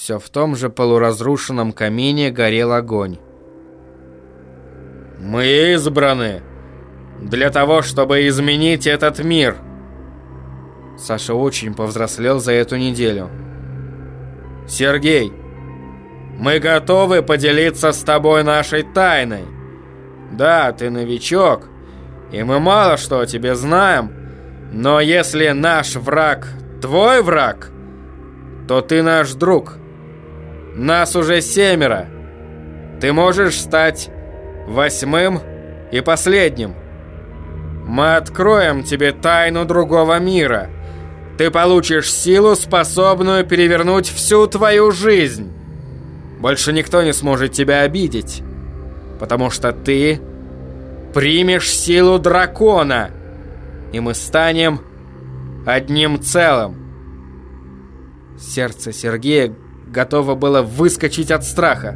Все в том же полуразрушенном камине горел огонь. «Мы избраны для того, чтобы изменить этот мир!» Саша очень повзрослел за эту неделю. «Сергей, мы готовы поделиться с тобой нашей тайной. Да, ты новичок, и мы мало что о тебе знаем, но если наш враг твой враг, то ты наш друг. Нас уже семеро. Ты можешь стать восьмым и последним. Мы откроем тебе тайну другого мира. Ты получишь силу, способную перевернуть всю твою жизнь. Больше никто не сможет тебя обидеть, потому что ты примешь силу дракона, и мы станем одним целым. Сердце Сергея готово было выскочить от страха.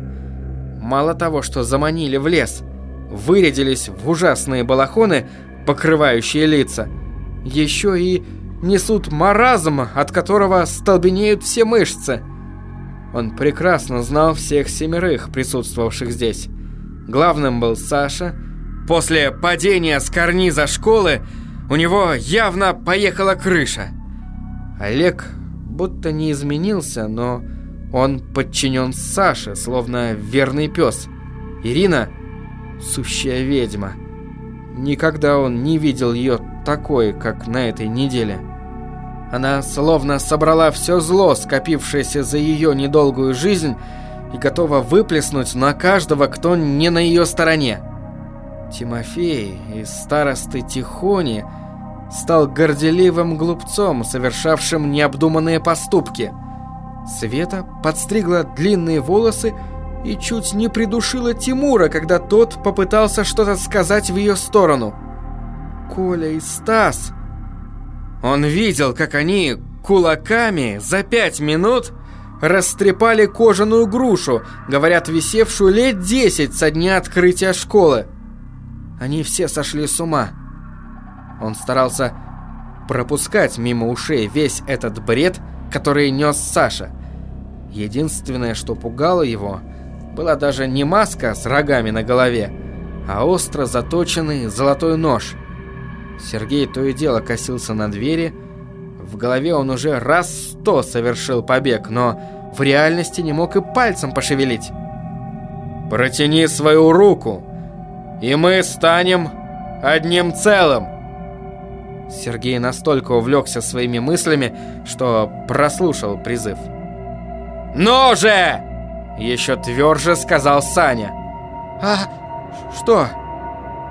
Мало того, что заманили в лес, вырядились в ужасные балахоны, покрывающие лица, еще и несут маразм, от которого столбенеют все мышцы. Он прекрасно знал всех семерых присутствовавших здесь. Главным был Саша. После падения с карниза школы у него явно поехала крыша. Олег будто не изменился, но он подчинен Саше, словно верный пес. Ирина – сущая ведьма. Никогда он не видел ее такой, как на этой неделе. Она словно собрала все зло, скопившееся за ее недолгую жизнь, и готова выплеснуть на каждого, кто не на ее стороне. Тимофей из старосты Тихони – стал горделивым глупцом, совершавшим необдуманные поступки. Света подстригла длинные волосы и чуть не придушила Тимура, когда тот попытался что-то сказать в ее сторону. Коля и Стас... Он видел, как они кулаками за пять минут растрепали кожаную грушу, говорят, висевшую лет десять со дня открытия школы. Они все сошли с ума. Он старался пропускать мимо ушей весь этот бред, который нес Саша. Единственное, что пугало его, была даже не маска с рогами на голове, а остро заточенный золотой нож. Сергей то и дело косился на двери. В голове он уже раз сто совершил побег, но в реальности не мог и пальцем пошевелить. «Протяни свою руку, и мы станем одним целым!» Сергей настолько увлекся своими мыслями, что прослушал призыв. «Ну же!» Еще тверже сказал Саня. «А что?»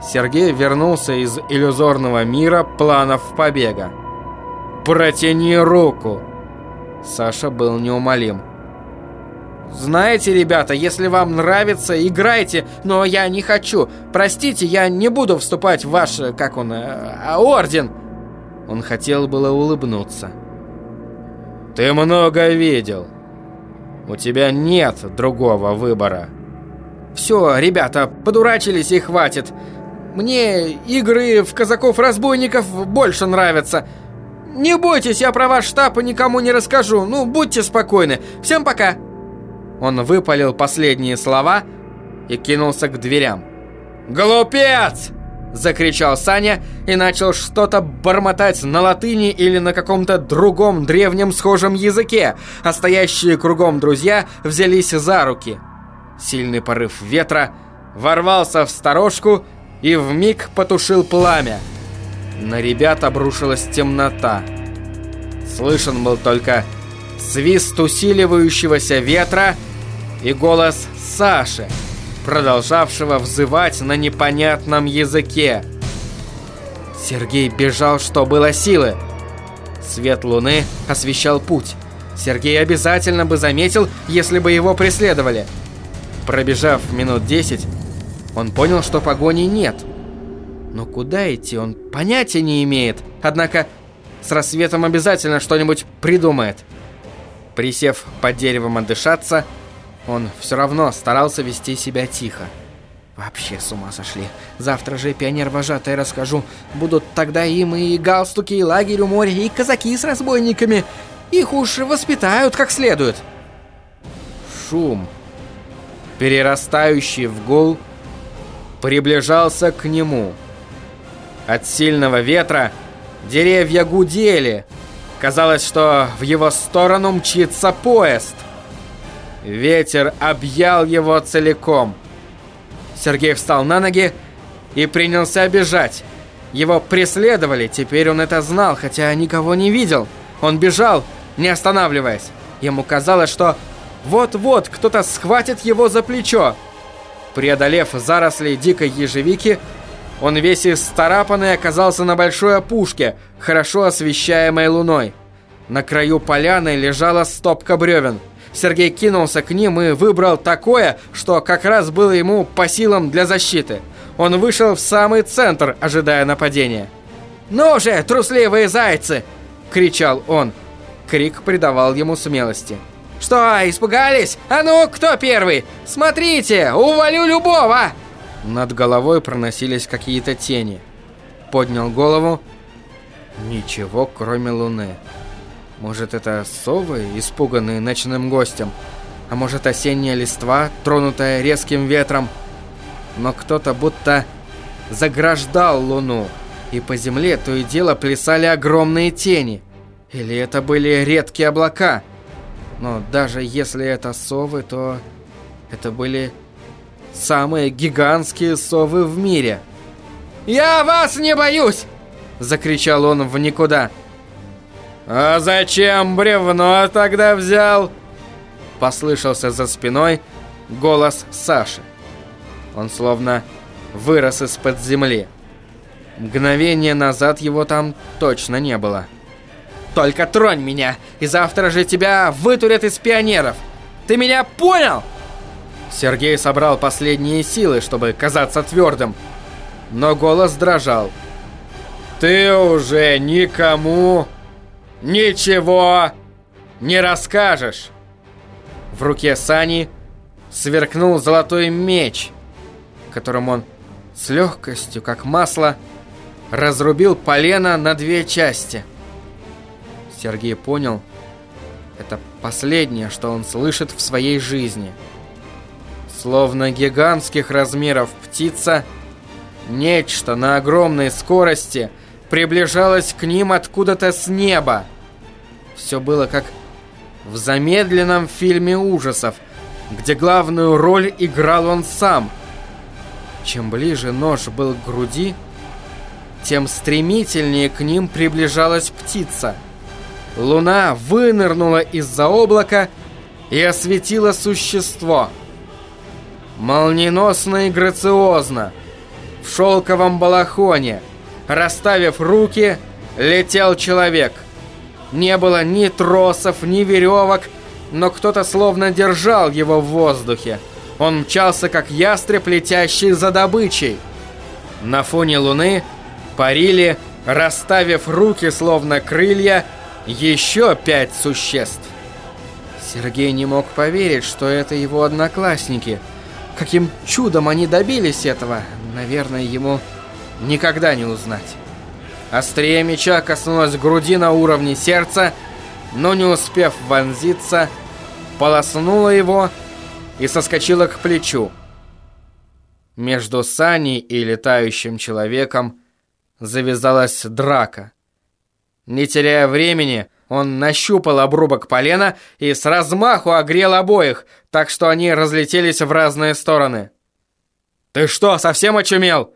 Сергей вернулся из иллюзорного мира планов побега. «Протяни руку!» Саша был неумолим. «Знаете, ребята, если вам нравится, играйте, но я не хочу. Простите, я не буду вступать в ваш, как он, э, орден!» Он хотел было улыбнуться. «Ты много видел. У тебя нет другого выбора». «Все, ребята, подурачились и хватит. Мне игры в казаков-разбойников больше нравятся. Не бойтесь, я про ваш штаб никому не расскажу. Ну, будьте спокойны. Всем пока!» Он выпалил последние слова и кинулся к дверям. «Глупец!» Закричал Саня и начал что-то бормотать на латыни или на каком-то другом древнем схожем языке, а стоящие кругом друзья взялись за руки. Сильный порыв ветра ворвался в сторожку и вмиг потушил пламя. На ребят обрушилась темнота. Слышен был только свист усиливающегося ветра и голос Саши – продолжавшего взывать на непонятном языке. Сергей бежал, что было силы. Свет луны освещал путь. Сергей обязательно бы заметил, если бы его преследовали. Пробежав минут десять, он понял, что погони нет. Но куда идти, он понятия не имеет. Однако с рассветом обязательно что-нибудь придумает. Присев под деревом отдышаться, он все равно старался вести себя тихо. Вообще с ума сошли. Завтра же пионер-вожатой расскажу. Будут тогда им и галстуки, и лагерь у моря, и казаки с разбойниками. Их уж воспитают как следует. шум, перерастающий в гул, приближался к нему. От сильного ветра деревья гудели. Казалось, что в его сторону мчится поезд. Ветер объял его целиком. Сергей встал на ноги и принялся бежать. Его преследовали, теперь он это знал, хотя никого не видел. Он бежал, не останавливаясь. Ему казалось, что вот-вот кто-то схватит его за плечо. Преодолев заросли дикой ежевики, он весь исцарапанный оказался на большой опушке, хорошо освещаемой луной. На краю поляны лежала стопка бревен. Сергей кинулся к ним и выбрал такое, что как раз было ему по силам для защиты. Он вышел в самый центр, ожидая нападения. «Ну же, трусливые зайцы!» — кричал он. Крик придавал ему смелости. «Что, испугались? А ну, кто первый? Смотрите, увалю любого!» Над головой проносились какие-то тени. Поднял голову. Ничего, кроме луны. Может, это совы, испуганные ночным гостем? А может, осенняя листва, тронутая резким ветром? Но кто-то будто заграждал луну, и по земле то и дело плясали огромные тени. Или это были редкие облака? Но даже если это совы, то это были самые гигантские совы в мире. «Я вас не боюсь!» – закричал он в никуда. «А зачем бревно тогда взял?» Послышался за спиной голос Саши. Он словно вырос из-под земли. Мгновение назад его там точно не было. Только тронь меня, и завтра же тебя вытурят из пионеров. Ты меня понял? Сергей собрал последние силы, чтобы казаться твердым. Но голос дрожал. Ты уже никому ничего не расскажешь. В руке Сани сверкнул золотой меч, которым он с легкостью, как масло, разрубил полено на две части – Сергей понял, это последнее, что он слышит в своей жизни. Словно гигантских размеров птица, нечто на огромной скорости приближалось к ним откуда-то с неба. Все было как в замедленном фильме ужасов, где главную роль играл он сам. Чем ближе нож был к груди, тем стремительнее к ним приближалась птица – Луна вынырнула из-за облака и осветила существо. Молниеносно и грациозно, в шелковом балахоне, расставив руки, летел человек. Не было ни тросов, ни веревок, но кто-то словно держал его в воздухе. Он мчался, как ястреб, летящий за добычей. На фоне луны парили, расставив руки, словно крылья, еще пять существ. Сергей не мог поверить, что это его одноклассники. Каким чудом они добились этого, наверное, ему никогда не узнать. Острие меча коснулось груди на уровне сердца, но не успев вонзиться, полоснуло его и соскочило к плечу. Между Саней и летающим человеком завязалась драка. Не теряя времени, он нащупал обрубок полена и с размаху огрел обоих, так что они разлетелись в разные стороны. «Ты что, совсем очумел?»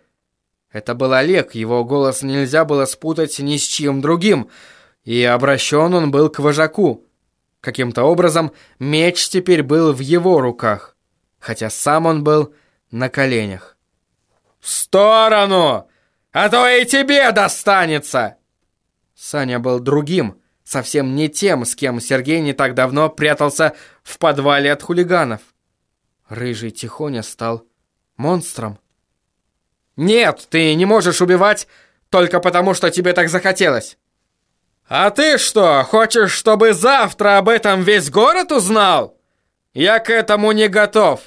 Это был Олег, его голос нельзя было спутать ни с чьим другим, и обращен он был к вожаку. Каким-то образом меч теперь был в его руках, хотя сам он был на коленях. «В сторону! А то и тебе достанется!» Саня был другим, совсем не тем, с кем Сергей не так давно прятался в подвале от хулиганов. Рыжий Тихоня стал монстром. «Нет, ты не можешь убивать только потому, что тебе так захотелось!» «А ты что, хочешь, чтобы завтра об этом весь город узнал?» «Я к этому не готов!»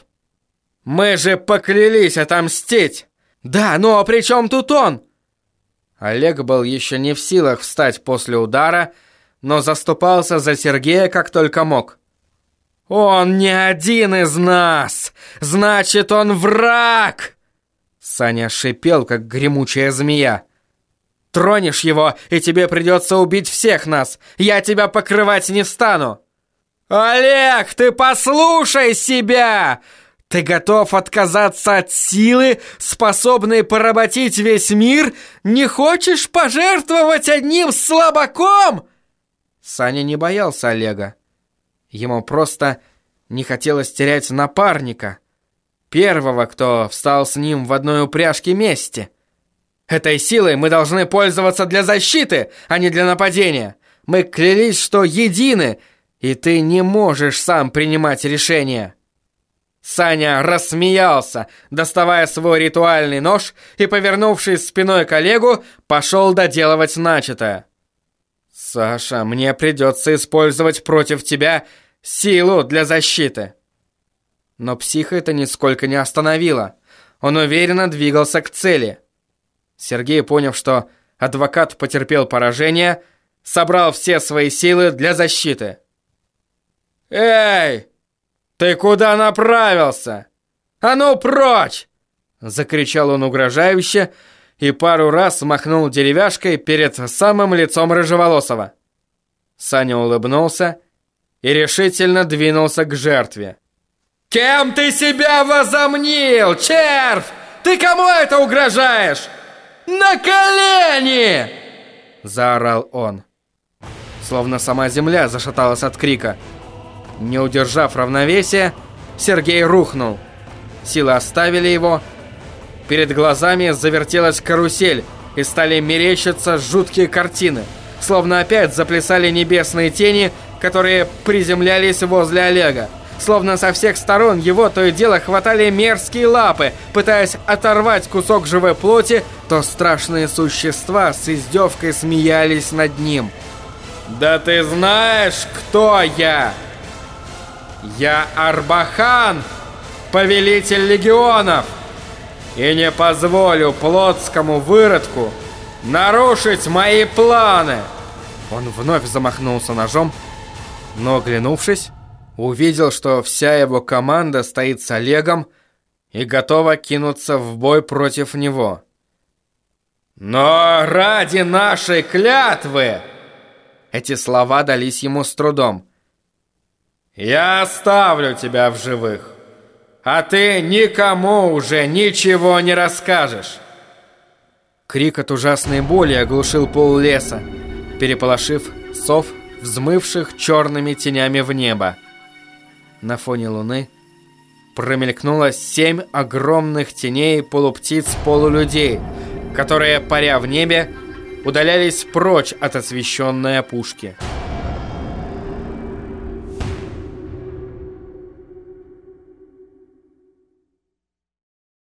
«Мы же поклялись отомстить!» «Да, но при чем тут он?» Олег был еще не в силах встать после удара, но заступался за Сергея как только мог. Он не один из нас! Значит, он враг!» Саня шипел, как гремучая змея. «Тронешь его, и тебе придется убить всех нас! Я тебя покрывать не стану!» «Олег, ты послушай себя! Ты готов отказаться от силы, способной поработить весь мир? Не хочешь пожертвовать одним слабаком?» Саня не боялся Олега. Ему просто не хотелось терять напарника. Первого, кто встал с ним в одной упряжке вместе. Этой силой мы должны пользоваться для защиты, а не для нападения. Мы клялись, что едины, и ты не можешь сам принимать решения. Саня рассмеялся, доставая свой ритуальный нож и, повернувшись спиной к Олегу, пошел доделывать начатое. «Саша, мне придется использовать против тебя силу для защиты». Но психа это нисколько не остановило. Он уверенно двигался к цели. Сергей, поняв, что адвокат потерпел поражение, собрал все свои силы для защиты. «Эй, ты куда направился? А ну прочь!» Закричал он угрожающе, и пару раз махнул деревяшкой перед самым лицом Рыжеволосого. Саня улыбнулся и решительно двинулся к жертве. «Кем ты себя возомнил, червь? Ты кому это угрожаешь? На колени!» Заорал он. Словно сама земля зашаталась от крика. Не удержав равновесия, Сергей рухнул. Силы оставили его, Перед глазами завертелась карусель, и стали мерещиться жуткие картины. Словно опять заплясали небесные тени, которые приземлялись возле Олега. Словно со всех сторон его то и дело хватали мерзкие лапы, пытаясь оторвать кусок живой плоти, то страшные существа с издевкой смеялись над ним. «Да ты знаешь, кто я?» «Я Арбахан, повелитель легионов!» и не позволю плотскому выродку нарушить мои планы!» Он вновь замахнулся ножом, но, оглянувшись, увидел, что вся его команда стоит с Олегом и готова кинуться в бой против него. «Но ради нашей клятвы!» Эти слова дались ему с трудом. «Я оставлю тебя в живых!» а ты никому уже ничего не расскажешь!» Крик от ужасной боли оглушил пол леса, переполошив сов, взмывших черными тенями в небо. На фоне луны промелькнуло семь огромных теней полуптиц-полулюдей, которые, паря в небе, удалялись прочь от освещенной опушки.